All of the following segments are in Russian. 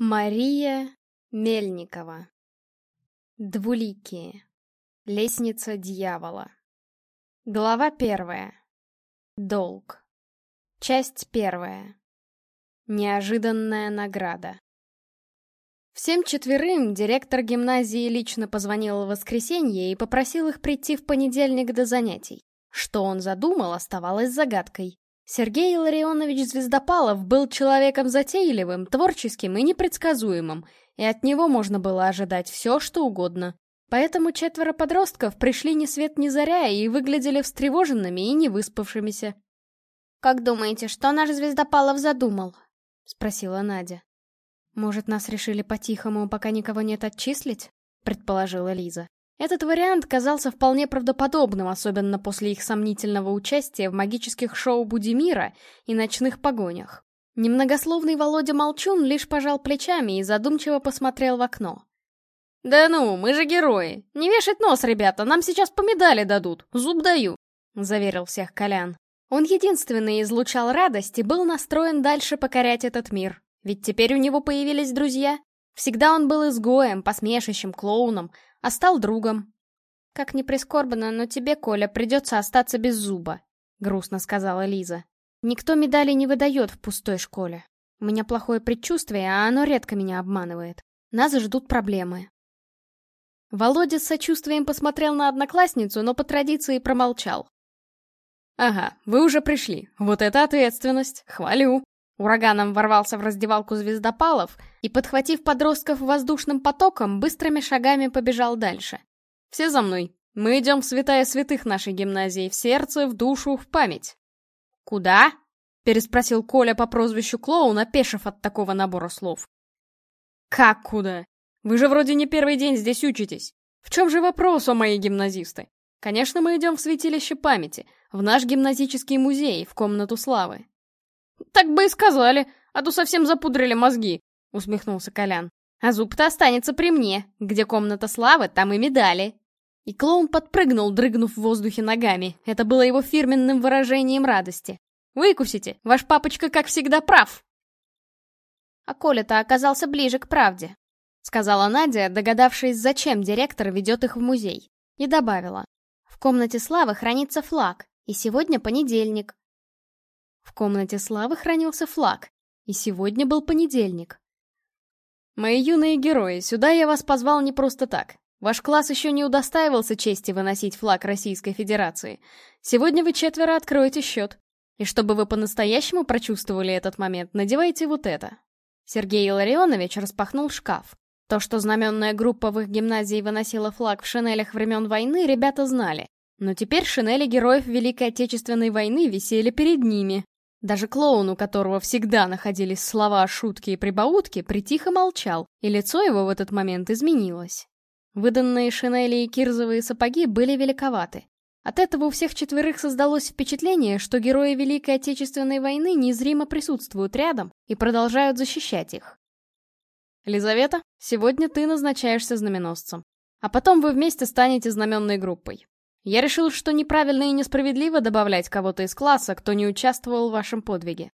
Мария Мельникова. Двуликие. Лестница дьявола. Глава первая. Долг. Часть первая. Неожиданная награда. Всем четверым директор гимназии лично позвонил в воскресенье и попросил их прийти в понедельник до занятий. Что он задумал, оставалось загадкой. Сергей Илларионович Звездопалов был человеком затейливым, творческим и непредсказуемым, и от него можно было ожидать все, что угодно. Поэтому четверо подростков пришли ни свет ни заря и выглядели встревоженными и невыспавшимися. «Как думаете, что наш Звездопалов задумал?» — спросила Надя. «Может, нас решили по-тихому, пока никого нет отчислить?» — предположила Лиза. Этот вариант казался вполне правдоподобным, особенно после их сомнительного участия в магических шоу Будимира и ночных погонях. Немногословный Володя Молчун лишь пожал плечами и задумчиво посмотрел в окно. «Да ну, мы же герои! Не вешать нос, ребята, нам сейчас по медали дадут, зуб даю!» — заверил всех Колян. Он единственный излучал радость и был настроен дальше покорять этот мир. Ведь теперь у него появились друзья. Всегда он был изгоем, посмешищем, клоуном, а стал другом. «Как ни прискорбно, но тебе, Коля, придется остаться без зуба», — грустно сказала Лиза. «Никто медали не выдает в пустой школе. У меня плохое предчувствие, а оно редко меня обманывает. Нас ждут проблемы». Володя с сочувствием посмотрел на одноклассницу, но по традиции промолчал. «Ага, вы уже пришли. Вот это ответственность. Хвалю!» Ураганом ворвался в раздевалку звездопалов и, подхватив подростков воздушным потоком, быстрыми шагами побежал дальше. «Все за мной. Мы идем в святая святых нашей гимназии, в сердце, в душу, в память». «Куда?» — переспросил Коля по прозвищу Клоун, опешив от такого набора слов. «Как куда? Вы же вроде не первый день здесь учитесь. В чем же вопрос, о мои гимназисты? Конечно, мы идем в святилище памяти, в наш гимназический музей, в комнату славы. «Так бы и сказали, а то совсем запудрили мозги», — усмехнулся Колян. «А зуб-то останется при мне. Где комната славы, там и медали». И клоун подпрыгнул, дрыгнув в воздухе ногами. Это было его фирменным выражением радости. «Выкусите, ваш папочка, как всегда, прав!» «А Коля-то оказался ближе к правде», — сказала Надя, догадавшись, зачем директор ведет их в музей. И добавила. «В комнате славы хранится флаг, и сегодня понедельник. В комнате славы хранился флаг, и сегодня был понедельник. Мои юные герои, сюда я вас позвал не просто так. Ваш класс еще не удостаивался чести выносить флаг Российской Федерации. Сегодня вы четверо откроете счет. И чтобы вы по-настоящему прочувствовали этот момент, надевайте вот это. Сергей Илларионович распахнул шкаф. То, что знаменная группа в их гимназии выносила флаг в шинелях времен войны, ребята знали. Но теперь шинели героев Великой Отечественной войны висели перед ними, даже клоун, у которого всегда находились слова, шутки и прибаутки, притихо молчал, и лицо его в этот момент изменилось. Выданные шинели и кирзовые сапоги были великоваты. От этого у всех четверых создалось впечатление, что герои Великой Отечественной войны незримо присутствуют рядом и продолжают защищать их. Лизавета, сегодня ты назначаешься знаменосцем. А потом вы вместе станете знаменной группой. Я решил, что неправильно и несправедливо добавлять кого-то из класса, кто не участвовал в вашем подвиге.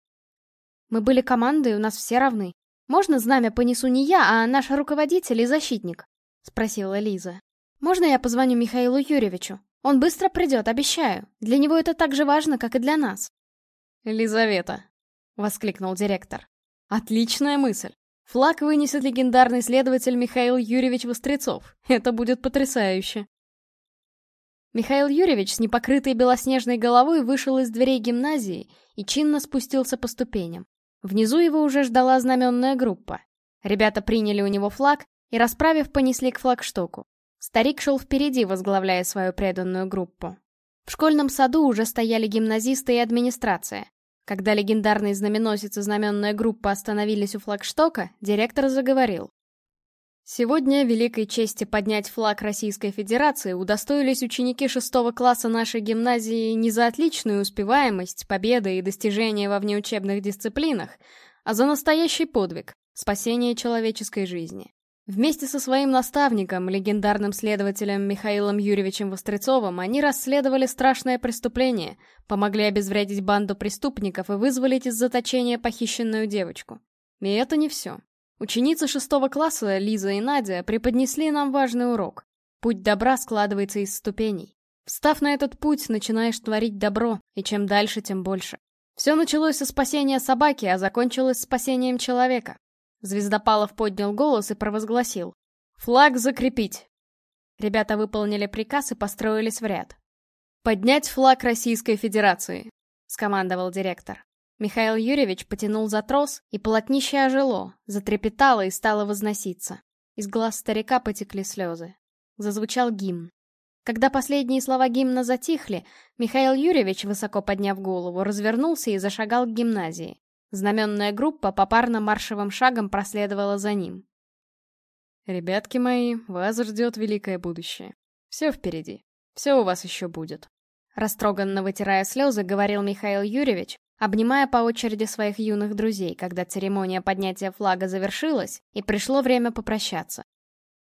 Мы были командой, у нас все равны. Можно знамя понесу не я, а наш руководитель и защитник? Спросила Лиза. Можно я позвоню Михаилу Юрьевичу? Он быстро придет, обещаю. Для него это так же важно, как и для нас. Лизавета, воскликнул директор. Отличная мысль. Флаг вынесет легендарный следователь Михаил Юрьевич Вострецов. Это будет потрясающе. Михаил Юрьевич с непокрытой белоснежной головой вышел из дверей гимназии и чинно спустился по ступеням. Внизу его уже ждала знаменная группа. Ребята приняли у него флаг и, расправив, понесли к флагштоку. Старик шел впереди, возглавляя свою преданную группу. В школьном саду уже стояли гимназисты и администрация. Когда легендарный знаменосец и знаменная группа остановились у флагштока, директор заговорил. Сегодня великой чести поднять флаг Российской Федерации удостоились ученики шестого класса нашей гимназии не за отличную успеваемость, победы и достижения во внеучебных дисциплинах, а за настоящий подвиг — спасение человеческой жизни. Вместе со своим наставником, легендарным следователем Михаилом Юрьевичем Вострецовым, они расследовали страшное преступление, помогли обезвредить банду преступников и вызволить из заточения похищенную девочку. И это не все. Ученицы шестого класса, Лиза и Надя, преподнесли нам важный урок. Путь добра складывается из ступеней. Встав на этот путь, начинаешь творить добро, и чем дальше, тем больше. Все началось со спасения собаки, а закончилось спасением человека. Звездопалов поднял голос и провозгласил. «Флаг закрепить!» Ребята выполнили приказ и построились в ряд. «Поднять флаг Российской Федерации!» — скомандовал директор. Михаил Юрьевич потянул за трос, и полотнище ожило, затрепетало и стало возноситься. Из глаз старика потекли слезы. Зазвучал гимн. Когда последние слова гимна затихли, Михаил Юрьевич, высоко подняв голову, развернулся и зашагал к гимназии. Знаменная группа попарно маршевым шагом проследовала за ним. «Ребятки мои, вас ждет великое будущее. Все впереди. Все у вас еще будет». Растроганно вытирая слезы, говорил Михаил Юрьевич, обнимая по очереди своих юных друзей, когда церемония поднятия флага завершилась, и пришло время попрощаться.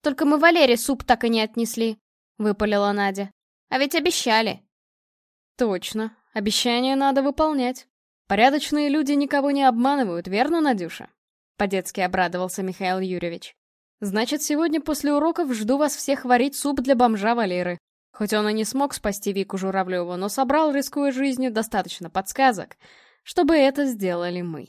«Только мы Валере суп так и не отнесли», — выпалила Надя. «А ведь обещали». «Точно. Обещания надо выполнять. Порядочные люди никого не обманывают, верно, Надюша?» По-детски обрадовался Михаил Юрьевич. «Значит, сегодня после уроков жду вас всех варить суп для бомжа Валеры. Хоть он и не смог спасти Вику Журавлеву, но собрал, рискуя жизнью, достаточно подсказок, чтобы это сделали мы».